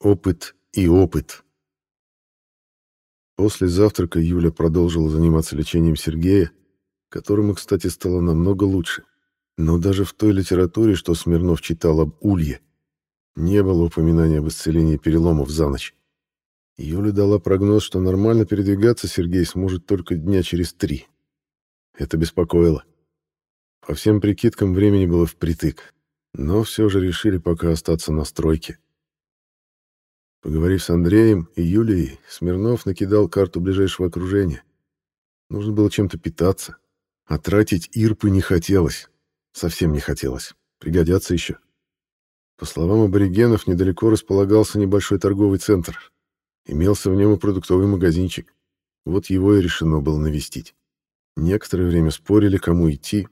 Опыт и опыт. После завтрака Юля продолжила заниматься лечением Сергея, которому, кстати, стало намного лучше. Но даже в той литературе, что Смирнов читал об улье, не было упоминания об исцелении переломов за ночь. Юля дала прогноз, что нормально передвигаться Сергей сможет только дня через три. Это беспокоило. По всем прикидкам времени было впритык, но все же решили пока остаться на стройке. Поговорив с Андреем и Юлией, Смирнов накидал карту ближайшего окружения. Нужно было чем-то питаться. А тратить ирпы не хотелось. Совсем не хотелось. Пригодятся еще. По словам аборигенов, недалеко располагался небольшой торговый центр. Имелся в нем и продуктовый магазинчик. Вот его и решено было навестить. Некоторое время спорили, кому идти.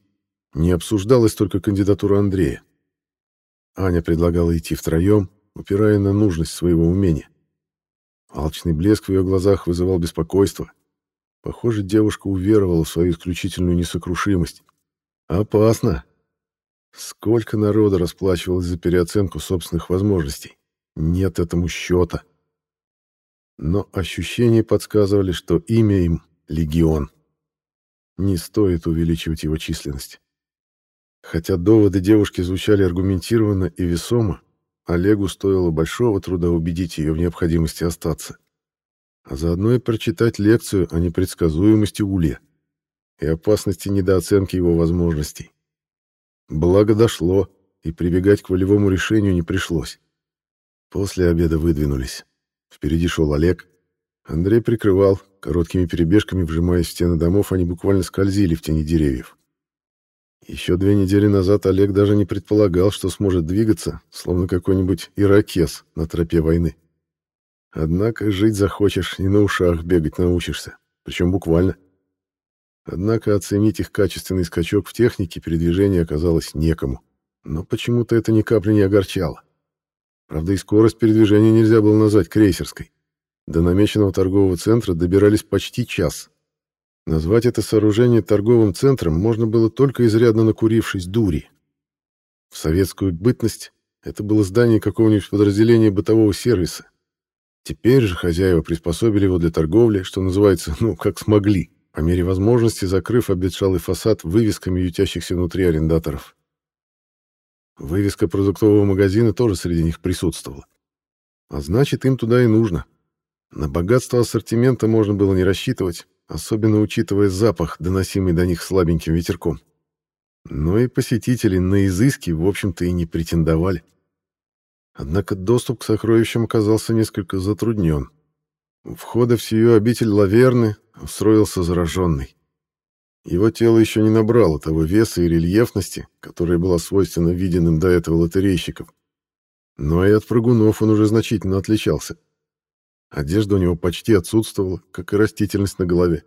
Не обсуждалась только кандидатура Андрея. Аня предлагала идти втроем, упирая на нужность своего умения. Алчный блеск в ее глазах вызывал беспокойство. Похоже, девушка уверовала в свою исключительную несокрушимость. Опасно. Сколько народа расплачивалось за переоценку собственных возможностей. Нет этому счета. Но ощущения подсказывали, что имя им — Легион. Не стоит увеличивать его численность. Хотя доводы девушки звучали аргументированно и весомо, Олегу стоило большого труда убедить ее в необходимости остаться, а заодно и прочитать лекцию о непредсказуемости Улья и опасности недооценки его возможностей. Благо дошло, и прибегать к волевому решению не пришлось. После обеда выдвинулись. Впереди шел Олег. Андрей прикрывал, короткими перебежками вжимаясь в стены домов, они буквально скользили в тени деревьев. Еще две недели назад Олег даже не предполагал, что сможет двигаться, словно какой-нибудь иракес на тропе войны. Однако жить захочешь и на ушах бегать научишься, причем буквально. Однако оценить их качественный скачок в технике передвижения оказалось некому. Но почему-то это ни капли не огорчало. Правда, и скорость передвижения нельзя было назвать крейсерской. До намеченного торгового центра добирались почти час. Назвать это сооружение торговым центром можно было только изрядно накурившись дури. В советскую бытность это было здание какого-нибудь подразделения бытового сервиса. Теперь же хозяева приспособили его для торговли, что называется, ну, как смогли, по мере возможности закрыв обветшалый фасад вывесками ютящихся внутри арендаторов. Вывеска продуктового магазина тоже среди них присутствовала. А значит, им туда и нужно. На богатство ассортимента можно было не рассчитывать, особенно учитывая запах, доносимый до них слабеньким ветерком. Но и посетители на изыски, в общем-то, и не претендовали. Однако доступ к сокровищам оказался несколько затруднен. У входа в сию обитель Лаверны устроился зараженный. Его тело еще не набрало того веса и рельефности, которая была свойственна виденным до этого лотерейщикам. Но и от прыгунов он уже значительно отличался. Одежда у него почти отсутствовала, как и растительность на голове.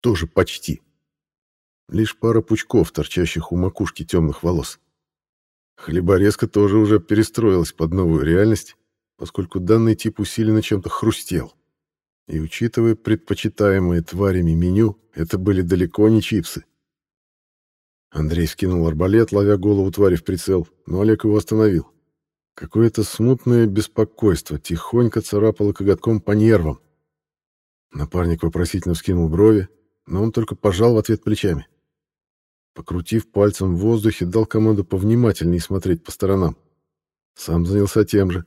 Тоже почти. Лишь пара пучков, торчащих у макушки темных волос. Хлеборезка тоже уже перестроилась под новую реальность, поскольку данный тип усиленно чем-то хрустел. И учитывая предпочитаемые тварями меню, это были далеко не чипсы. Андрей скинул арбалет, ловя голову твари в прицел, но Олег его остановил. Какое-то смутное беспокойство тихонько царапало коготком по нервам. Напарник вопросительно вскинул брови, но он только пожал в ответ плечами. Покрутив пальцем в воздухе, дал команду повнимательнее смотреть по сторонам. Сам занялся тем же.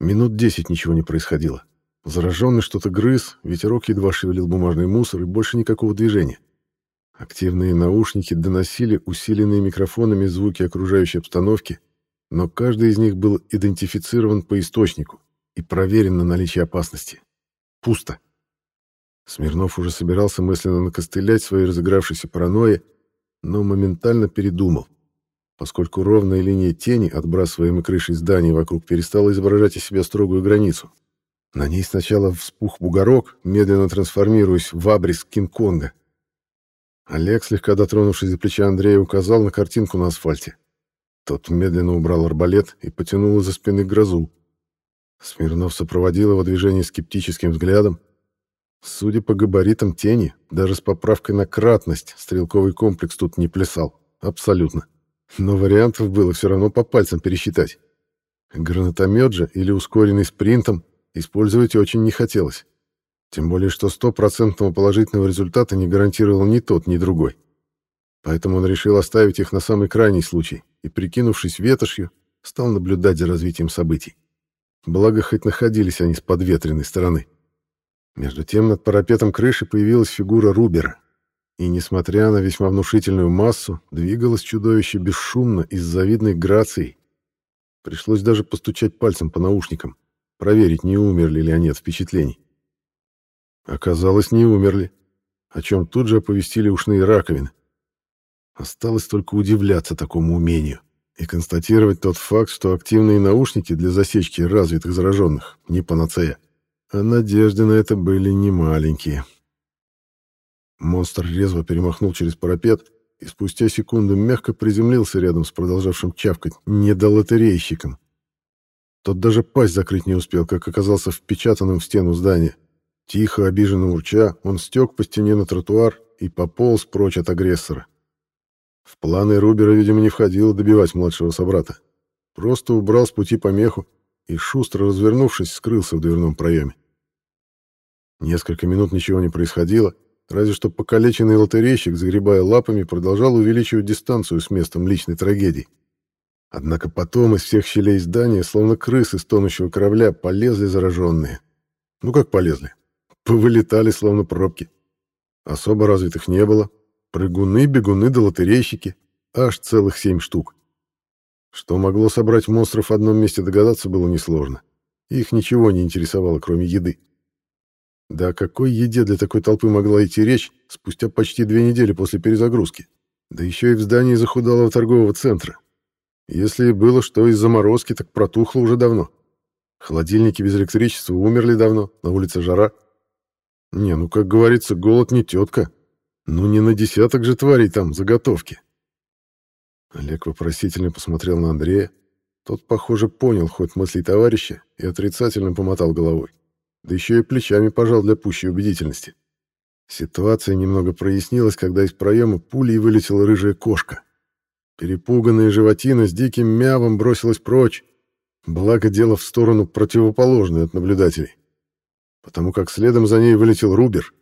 Минут десять ничего не происходило. Зараженный что-то грыз, ветерок едва шевелил бумажный мусор и больше никакого движения. Активные наушники доносили усиленные микрофонами звуки окружающей обстановки, но каждый из них был идентифицирован по источнику и проверен на наличие опасности. Пусто. Смирнов уже собирался мысленно накостылять своей разыгравшейся паранойи, но моментально передумал, поскольку ровная линия тени, отбрасываемой крышей здания вокруг, перестала изображать из себя строгую границу. На ней сначала вспух бугорок, медленно трансформируясь в абрис Кинг-Конга. Олег, слегка дотронувшись за плеча Андрея, указал на картинку на асфальте. Тот медленно убрал арбалет и потянул из-за спины грозу. Смирнов сопроводил его движение скептическим взглядом. Судя по габаритам тени, даже с поправкой на кратность, стрелковый комплекс тут не плясал. Абсолютно. Но вариантов было все равно по пальцам пересчитать. Гранатомет же или ускоренный спринтом использовать очень не хотелось. Тем более, что стопроцентного положительного результата не гарантировал ни тот, ни другой. Поэтому он решил оставить их на самый крайний случай и, прикинувшись ветошью, стал наблюдать за развитием событий. Благо, хоть находились они с подветренной стороны. Между тем над парапетом крыши появилась фигура Рубера. И, несмотря на весьма внушительную массу, двигалось чудовище бесшумно и с завидной грацией. Пришлось даже постучать пальцем по наушникам, проверить, не умерли ли они от впечатлений. Оказалось, не умерли, о чем тут же оповестили ушные раковины. Осталось только удивляться такому умению и констатировать тот факт, что активные наушники для засечки развитых зараженных не панацея. А надежды на это были немаленькие. Монстр резво перемахнул через парапет и спустя секунду мягко приземлился рядом с продолжавшим чавкать недолотерейщиком. Тот даже пасть закрыть не успел, как оказался впечатанным в стену здания. Тихо, обиженно урча, он стек по стене на тротуар и пополз прочь от агрессора. В планы Рубера, видимо, не входило добивать младшего собрата. Просто убрал с пути помеху и, шустро развернувшись, скрылся в дверном проеме. Несколько минут ничего не происходило, разве что покалеченный лотерейщик, загребая лапами, продолжал увеличивать дистанцию с местом личной трагедии. Однако потом из всех щелей здания, словно крысы с тонущего корабля, полезли зараженные. Ну как полезли? Повылетали, словно пробки. Особо развитых не было. Прыгуны, бегуны да лотерейщики. Аж целых семь штук. Что могло собрать монстров в одном месте догадаться было несложно. Их ничего не интересовало, кроме еды. Да о какой еде для такой толпы могла идти речь спустя почти две недели после перезагрузки? Да еще и в здании захудалого торгового центра. Если и было что из заморозки, так протухло уже давно. Холодильники без электричества умерли давно, на улице жара. Не, ну, как говорится, голод не тетка. Ну, не на десяток же тварей там заготовки. Олег вопросительно посмотрел на Андрея. Тот, похоже, понял ход мыслей товарища и отрицательно помотал головой. Да еще и плечами пожал для пущей убедительности. Ситуация немного прояснилась, когда из проема пулей вылетела рыжая кошка. Перепуганная животина с диким мявом бросилась прочь, благо дело в сторону противоположную от наблюдателей потому как следом за ней вылетел Рубер.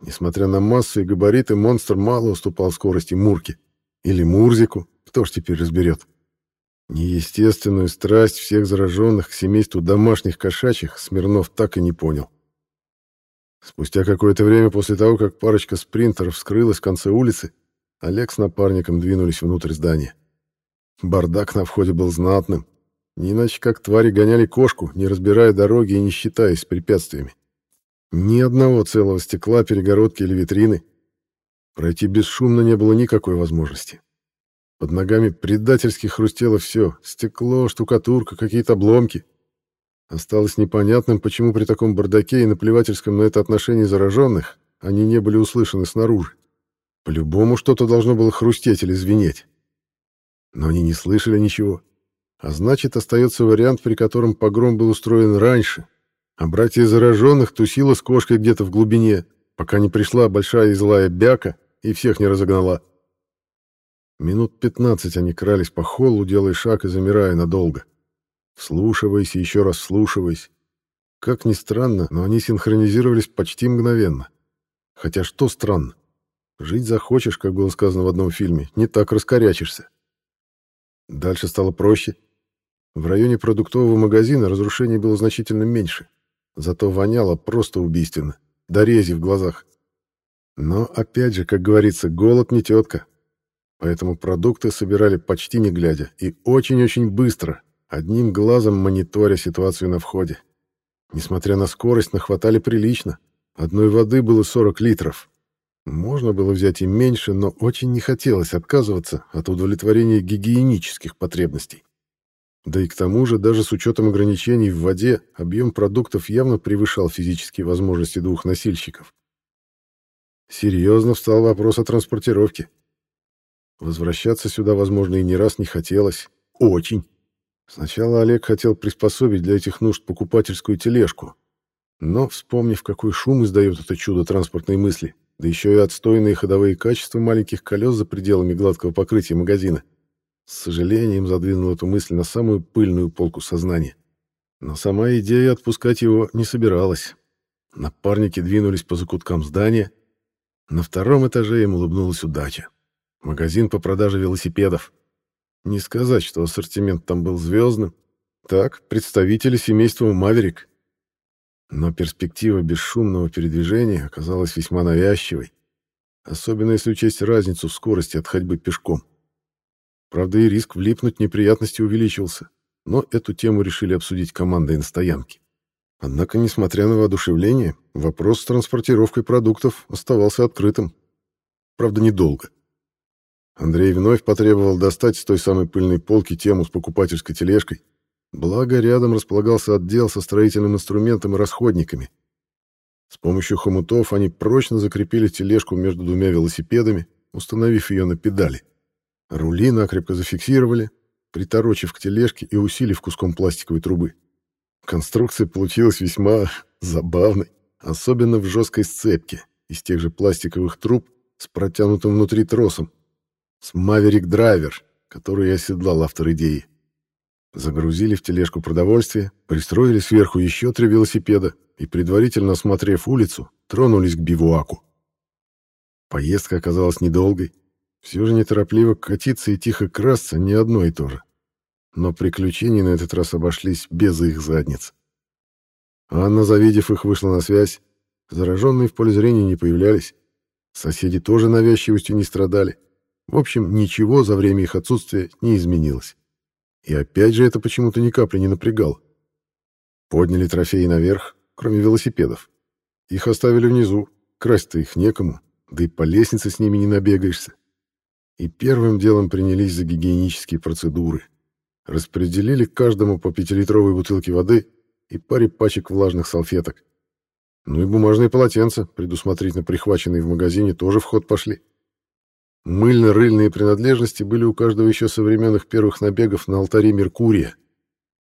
Несмотря на массу и габариты, монстр мало уступал скорости Мурке. Или Мурзику, кто ж теперь разберет. Неестественную страсть всех зараженных к семейству домашних кошачьих Смирнов так и не понял. Спустя какое-то время после того, как парочка спринтеров скрылась в конце улицы, Олег с напарником двинулись внутрь здания. Бардак на входе был знатным. Не иначе как твари гоняли кошку, не разбирая дороги и не считаясь с препятствиями. Ни одного целого стекла, перегородки или витрины. Пройти бесшумно не было никакой возможности. Под ногами предательски хрустело все. Стекло, штукатурка, какие-то обломки. Осталось непонятным, почему при таком бардаке и наплевательском на это отношении зараженных они не были услышаны снаружи. По-любому что-то должно было хрустеть или звенеть. Но они не слышали ничего. А значит, остается вариант, при котором погром был устроен раньше, а братья зараженных тусила с кошкой где-то в глубине, пока не пришла большая и злая бяка и всех не разогнала. Минут пятнадцать они крались по холлу, делая шаг и замирая надолго. Вслушиваясь и еще раз вслушиваясь. Как ни странно, но они синхронизировались почти мгновенно. Хотя что странно? Жить захочешь, как было сказано в одном фильме, не так раскорячишься. Дальше стало проще. В районе продуктового магазина разрушений было значительно меньше. Зато воняло просто убийственно, до рези в глазах. Но, опять же, как говорится, голод не тетка. Поэтому продукты собирали почти не глядя и очень-очень быстро, одним глазом мониторя ситуацию на входе. Несмотря на скорость, нахватали прилично. Одной воды было 40 литров. Можно было взять и меньше, но очень не хотелось отказываться от удовлетворения гигиенических потребностей. Да и к тому же, даже с учетом ограничений в воде, объем продуктов явно превышал физические возможности двух носильщиков. Серьезно встал вопрос о транспортировке. Возвращаться сюда, возможно, и не раз не хотелось. Очень. Сначала Олег хотел приспособить для этих нужд покупательскую тележку. Но, вспомнив, какой шум издает это чудо транспортной мысли, да еще и отстойные ходовые качества маленьких колес за пределами гладкого покрытия магазина, С сожалением задвинул эту мысль на самую пыльную полку сознания. Но сама идея отпускать его не собиралась. Напарники двинулись по закуткам здания. На втором этаже им улыбнулась удача. Магазин по продаже велосипедов. Не сказать, что ассортимент там был звездным. Так, представители семейства «Маверик». Но перспектива бесшумного передвижения оказалась весьма навязчивой, особенно если учесть разницу в скорости от ходьбы пешком. Правда, и риск влипнуть неприятности увеличился, но эту тему решили обсудить командой на стоянке. Однако, несмотря на воодушевление, вопрос с транспортировкой продуктов оставался открытым. Правда, недолго. Андрей вновь потребовал достать с той самой пыльной полки тему с покупательской тележкой, благо рядом располагался отдел со строительным инструментом и расходниками. С помощью хомутов они прочно закрепили тележку между двумя велосипедами, установив ее на педали. Рули накрепко зафиксировали, приторочив к тележке и усилив куском пластиковой трубы. Конструкция получилась весьма забавной, особенно в жесткой сцепке из тех же пластиковых труб с протянутым внутри тросом, с Maverick Драйвер, который оседлал автор идеи. Загрузили в тележку продовольствие, пристроили сверху еще три велосипеда и, предварительно осмотрев улицу, тронулись к бивуаку. Поездка оказалась недолгой. Все же неторопливо катиться и тихо красться не одно и то же но приключения на этот раз обошлись без их задниц. Анна, завидев их, вышла на связь. Зараженные в поле зрения не появлялись. Соседи тоже навязчивостью не страдали. В общем, ничего за время их отсутствия не изменилось. И опять же это почему-то ни капли не напрягало. Подняли трофеи наверх, кроме велосипедов. Их оставили внизу, красть-то их некому, да и по лестнице с ними не набегаешься. И первым делом принялись за гигиенические процедуры — Распределили каждому по пятилитровой бутылке воды и паре пачек влажных салфеток. Ну и бумажные полотенца, предусмотрительно прихваченные в магазине, тоже в ход пошли. Мыльно-рыльные принадлежности были у каждого еще со времен первых набегов на алтаре Меркурия.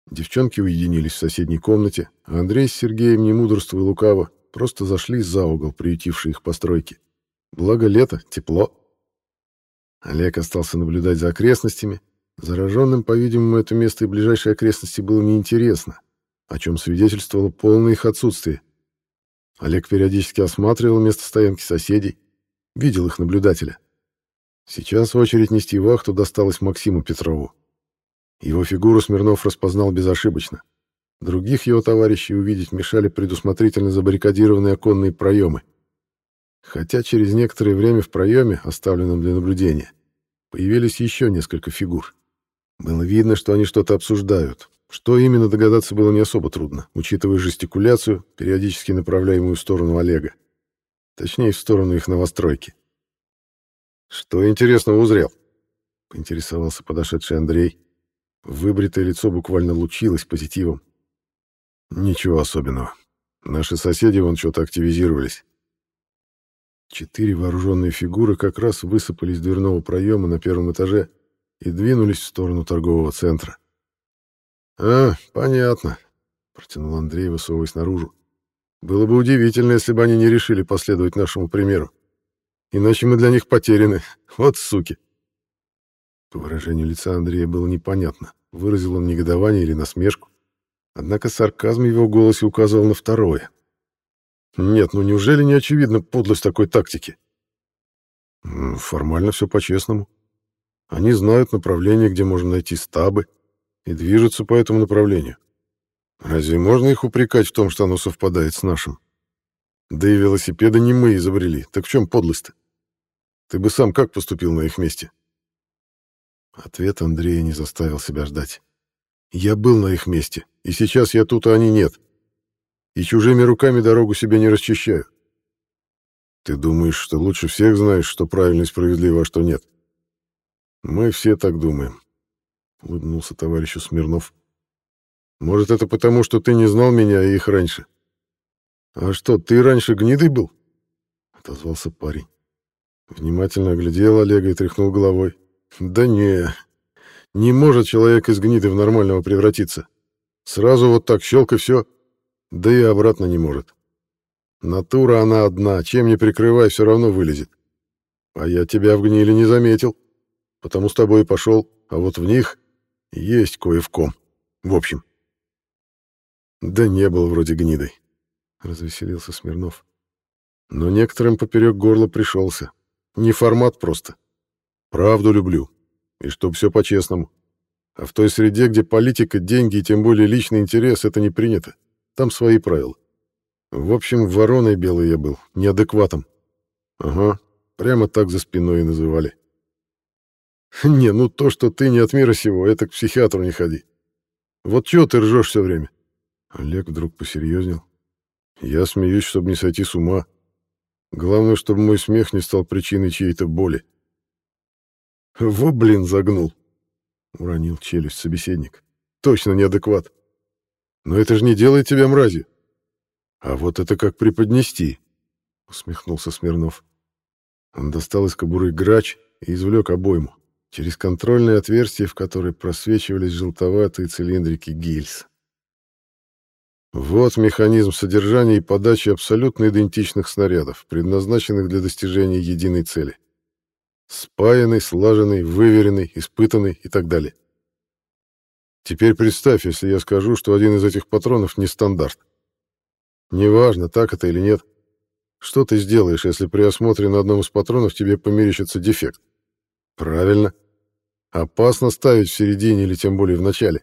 Девчонки уединились в соседней комнате, а Андрей с Сергеем, не мудрствуя лукаво, просто зашли за угол, приютивший их постройки. Благо лето, тепло. Олег остался наблюдать за окрестностями, Зараженным, по-видимому, это место и ближайшие окрестности было неинтересно, о чем свидетельствовало полное их отсутствие. Олег периодически осматривал место стоянки соседей, видел их наблюдателя. Сейчас очередь нести вахту досталась Максиму Петрову. Его фигуру Смирнов распознал безошибочно. Других его товарищей увидеть мешали предусмотрительно забаррикадированные оконные проемы. Хотя через некоторое время в проеме, оставленном для наблюдения, появились еще несколько фигур. Было видно, что они что-то обсуждают. Что именно догадаться было не особо трудно, учитывая жестикуляцию, периодически направляемую в сторону Олега. Точнее, в сторону их новостройки. «Что интересного узрел?» — поинтересовался подошедший Андрей. Выбритое лицо буквально лучилось позитивом. «Ничего особенного. Наши соседи вон что-то активизировались». Четыре вооруженные фигуры как раз высыпали из дверного проема на первом этаже и двинулись в сторону торгового центра. «А, понятно», — протянул Андрей, высовываясь наружу. «Было бы удивительно, если бы они не решили последовать нашему примеру. Иначе мы для них потеряны. Вот суки!» По выражению лица Андрея было непонятно, выразил он негодование или насмешку. Однако сарказм его голосе указывал на второе. «Нет, ну неужели не очевидна подлость такой тактики?» «Формально все по-честному», они знают направление, где можно найти стабы, и движутся по этому направлению. Разве можно их упрекать в том, что оно совпадает с нашим? Да и велосипеды не мы изобрели, так в чем подлость-то? Ты бы сам как поступил на их месте? Ответ Андрея не заставил себя ждать. Я был на их месте, и сейчас я тут, а они нет. И чужими руками дорогу себе не расчищаю. Ты думаешь, что лучше всех знаешь, что правильно и справедливо, а что нет? — мы все так думаем, улыбнулся товарищу Смирнов. Может, это потому, что ты не знал меня и их раньше? А что, ты раньше гнидый был? отозвался парень. Внимательно оглядел Олега и тряхнул головой. Да не, не может человек из гниды в нормального превратиться. Сразу вот так щелк и все. Да и обратно не может. Натура она одна, чем не прикрывай, все равно вылезет. А я тебя в гниле не заметил потому с тобой и пошел. а вот в них есть кое в ком. В общем. Да не был вроде гнидой, развеселился Смирнов. Но некоторым поперек горла пришелся. Не формат просто. Правду люблю. И чтоб все по-честному. А в той среде, где политика, деньги и тем более личный интерес, это не принято. Там свои правила. В общем, вороной белый я был, неадекватом. Ага, прямо так за спиной и называли. Не, ну то, что ты не от мира сего, это к психиатру не ходи. Вот чего ты ржешь все время? Олег вдруг посерьезнел. Я смеюсь, чтобы не сойти с ума. Главное, чтобы мой смех не стал причиной чьей-то боли. Во, блин, загнул. Уронил челюсть собеседник. Точно неадекват. Но это же не делает тебя мразью. А вот это как преподнести, усмехнулся Смирнов. Он достал из кобуры грач и извлек обойму через контрольное отверстие, в которое просвечивались желтоватые цилиндрики гильз. Вот механизм содержания и подачи абсолютно идентичных снарядов, предназначенных для достижения единой цели. Спаянный, слаженный, выверенный, испытанный и так далее. Теперь представь, если я скажу, что один из этих патронов не стандарт. Неважно, так это или нет. Что ты сделаешь, если при осмотре на одном из патронов тебе померещится дефект? Правильно. Опасно ставить в середине или тем более в начале.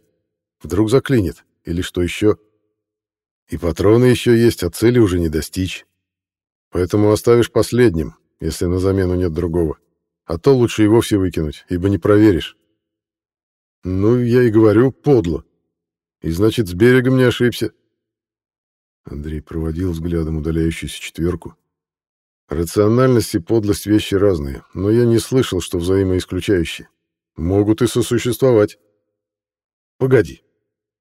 Вдруг заклинит. Или что еще? И патроны еще есть, а цели уже не достичь. Поэтому оставишь последним, если на замену нет другого. А то лучше и вовсе выкинуть, ибо не проверишь. Ну, я и говорю, подло. И значит, с берегом не ошибся. Андрей проводил взглядом удаляющуюся четверку. Рациональность и подлость — вещи разные, но я не слышал, что взаимоисключающие. Могут и сосуществовать. Погоди,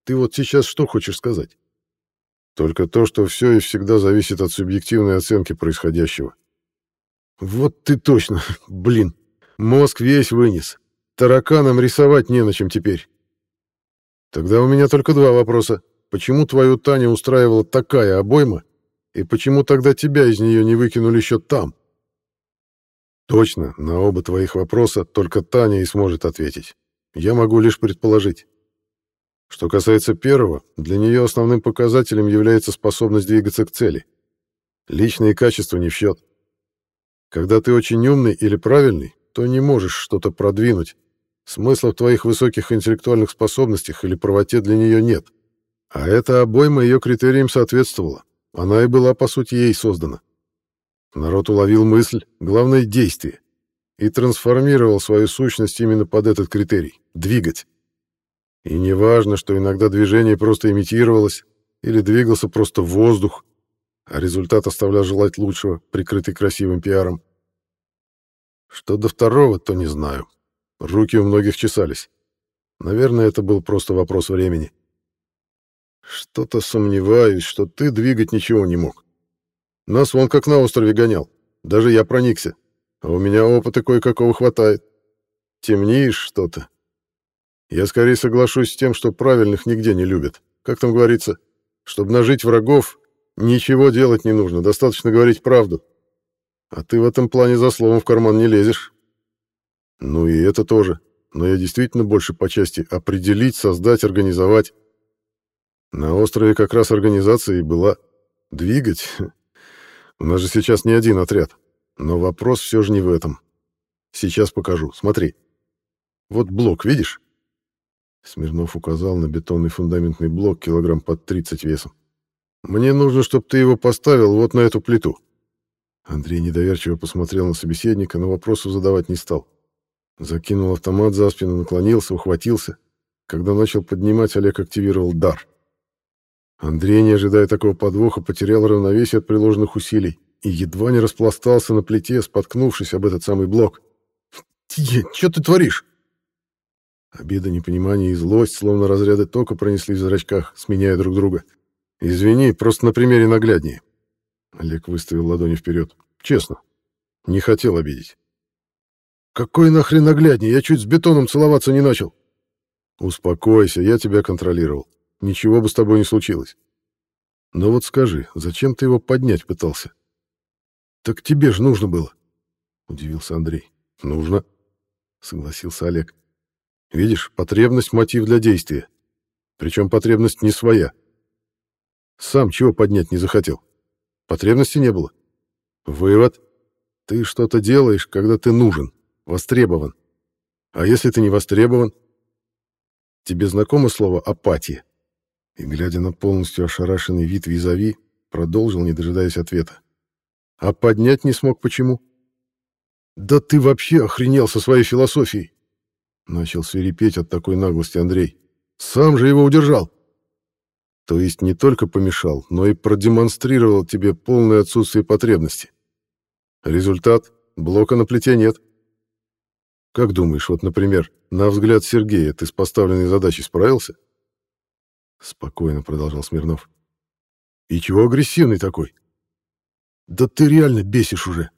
ты вот сейчас что хочешь сказать? Только то, что все и всегда зависит от субъективной оценки происходящего. Вот ты точно, блин, мозг весь вынес. Тараканам рисовать не на чем теперь. Тогда у меня только два вопроса. Почему твою Таню устраивала такая обойма, и почему тогда тебя из нее не выкинули еще там? Точно, на оба твоих вопроса только Таня и сможет ответить. Я могу лишь предположить. Что касается первого, для нее основным показателем является способность двигаться к цели. Личные качества не в счет. Когда ты очень умный или правильный, то не можешь что-то продвинуть. Смысла в твоих высоких интеллектуальных способностях или правоте для нее нет. А эта обойма ее критериям соответствовала. Она и была, по сути, ей создана. Народ уловил мысль, главное — действие, и трансформировал свою сущность именно под этот критерий — двигать. И не важно, что иногда движение просто имитировалось или двигался просто воздух, а результат оставлял желать лучшего, прикрытый красивым пиаром. Что до второго, то не знаю. Руки у многих чесались. Наверное, это был просто вопрос времени. Что-то сомневаюсь, что ты двигать ничего не мог. Нас вон как на острове гонял. Даже я проникся. А у меня опыта кое-какого хватает. Темнеешь что-то. Я скорее соглашусь с тем, что правильных нигде не любят. Как там говорится, чтобы нажить врагов, ничего делать не нужно, достаточно говорить правду. А ты в этом плане за словом в карман не лезешь. Ну и это тоже. Но я действительно больше по части определить, создать, организовать. На острове как раз организация и была. Двигать. У нас же сейчас не один отряд. Но вопрос все же не в этом. Сейчас покажу. Смотри. Вот блок, видишь? Смирнов указал на бетонный фундаментный блок килограмм под 30 весом. Мне нужно, чтобы ты его поставил вот на эту плиту. Андрей недоверчиво посмотрел на собеседника, но вопросов задавать не стал. Закинул автомат за спину, наклонился, ухватился. Когда начал поднимать, Олег активировал дар. Андрей, не ожидая такого подвоха, потерял равновесие от приложенных усилий и едва не распластался на плите, споткнувшись об этот самый блок. «Что ты творишь?» Обида, непонимание и злость, словно разряды тока, пронеслись в зрачках, сменяя друг друга. «Извини, просто на примере нагляднее». Олег выставил ладони вперед. «Честно, не хотел обидеть». «Какой нахрен нагляднее? Я чуть с бетоном целоваться не начал». «Успокойся, я тебя контролировал ничего бы с тобой не случилось. Но вот скажи, зачем ты его поднять пытался? Так тебе же нужно было, удивился Андрей. Нужно, согласился Олег. Видишь, потребность — мотив для действия. Причем потребность не своя. Сам чего поднять не захотел? Потребности не было. Вывод. Ты что-то делаешь, когда ты нужен, востребован. А если ты не востребован? Тебе знакомо слово «апатия»? И, глядя на полностью ошарашенный вид визави, продолжил, не дожидаясь ответа. А поднять не смог почему? Да ты вообще охренел со своей философией! Начал свирепеть от такой наглости Андрей. Сам же его удержал. То есть не только помешал, но и продемонстрировал тебе полное отсутствие потребности. Результат — блока на плите нет. Как думаешь, вот, например, на взгляд Сергея ты с поставленной задачей справился? Спокойно продолжал Смирнов. И чего агрессивный такой? Да ты реально бесишь уже.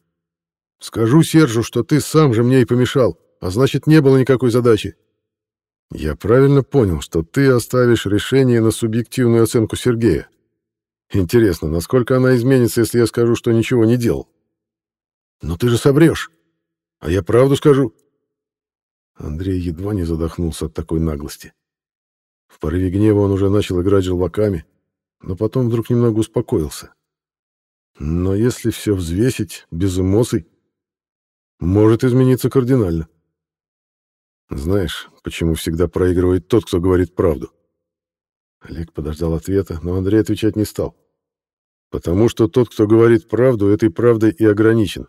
Скажу Сержу, что ты сам же мне и помешал, а значит, не было никакой задачи. Я правильно понял, что ты оставишь решение на субъективную оценку Сергея. Интересно, насколько она изменится, если я скажу, что ничего не делал? Но ты же соврешь. А я правду скажу. Андрей едва не задохнулся от такой наглости. В порыве гнева он уже начал играть желваками, но потом вдруг немного успокоился. Но если все взвесить, без эмоций, может измениться кардинально. Знаешь, почему всегда проигрывает тот, кто говорит правду? Олег подождал ответа, но Андрей отвечать не стал. Потому что тот, кто говорит правду, этой правдой и ограничен.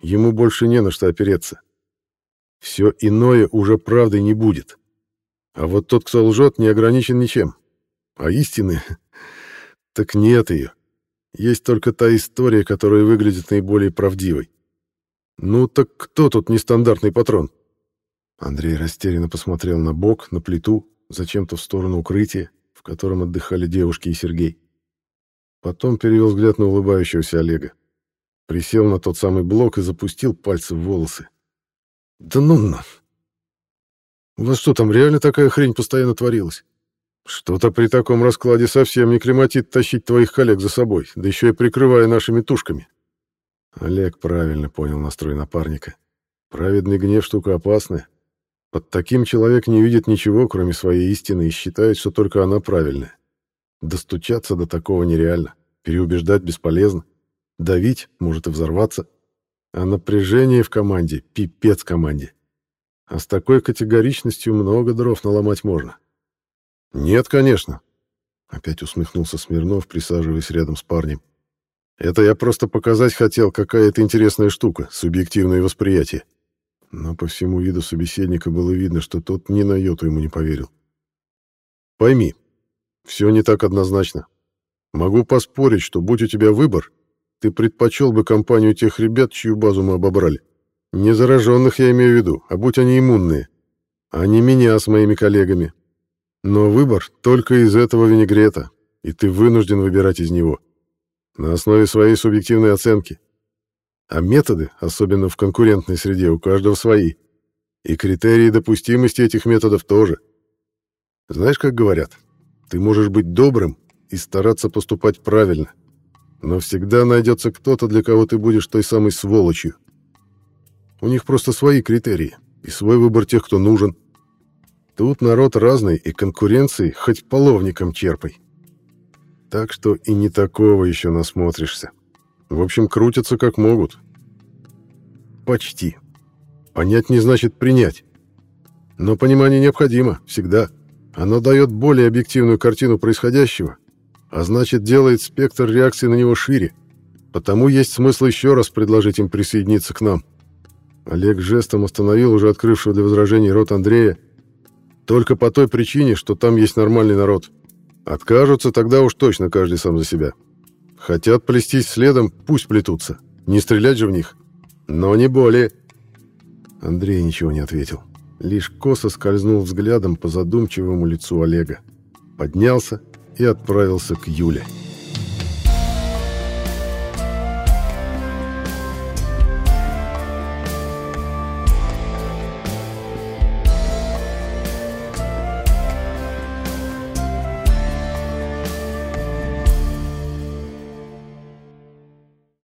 Ему больше не на что опереться. Все иное уже правдой не будет. А вот тот, кто лжет, не ограничен ничем. А истины... Так нет ее. Есть только та история, которая выглядит наиболее правдивой. Ну так кто тут нестандартный патрон? Андрей растерянно посмотрел на бок, на плиту, зачем-то в сторону укрытия, в котором отдыхали девушки и Сергей. Потом перевел взгляд на улыбающегося Олега. Присел на тот самый блок и запустил пальцы в волосы. «Да ну на! У вас что, там реально такая хрень постоянно творилась? Что-то при таком раскладе совсем не климатит тащить твоих коллег за собой, да еще и прикрывая нашими тушками». Олег правильно понял настрой напарника. Праведный гнев — штука опасная. Под таким человек не видит ничего, кроме своей истины, и считает, что только она правильная. Достучаться до такого нереально, переубеждать бесполезно, давить может и взорваться. А напряжение в команде — пипец команде. А с такой категоричностью много дров наломать можно. «Нет, конечно», — опять усмехнулся Смирнов, присаживаясь рядом с парнем. «Это я просто показать хотел, какая это интересная штука, субъективное восприятие но по всему виду собеседника было видно, что тот ни на йоту ему не поверил. «Пойми, все не так однозначно. Могу поспорить, что, будь у тебя выбор, ты предпочел бы компанию тех ребят, чью базу мы обобрали. Не зараженных я имею в виду, а будь они иммунные, а не меня с моими коллегами. Но выбор только из этого винегрета, и ты вынужден выбирать из него. На основе своей субъективной оценки. А методы, особенно в конкурентной среде, у каждого свои. И критерии допустимости этих методов тоже. Знаешь, как говорят, ты можешь быть добрым и стараться поступать правильно, но всегда найдется кто-то, для кого ты будешь той самой сволочью. У них просто свои критерии и свой выбор тех, кто нужен. Тут народ разный, и конкуренции хоть половником черпай. Так что и не такого еще насмотришься. В общем, крутятся как могут. Почти. Понять не значит принять. Но понимание необходимо, всегда. Оно дает более объективную картину происходящего, а значит делает спектр реакции на него шире. Потому есть смысл еще раз предложить им присоединиться к нам. Олег жестом остановил уже открывшего для возражений рот Андрея, только по той причине, что там есть нормальный народ. Откажутся тогда уж точно каждый сам за себя. Хотят плестись следом, пусть плетутся. Не стрелять же в них. Но не более. Андрей ничего не ответил. Лишь косо скользнул взглядом по задумчивому лицу Олега. Поднялся и отправился к Юле.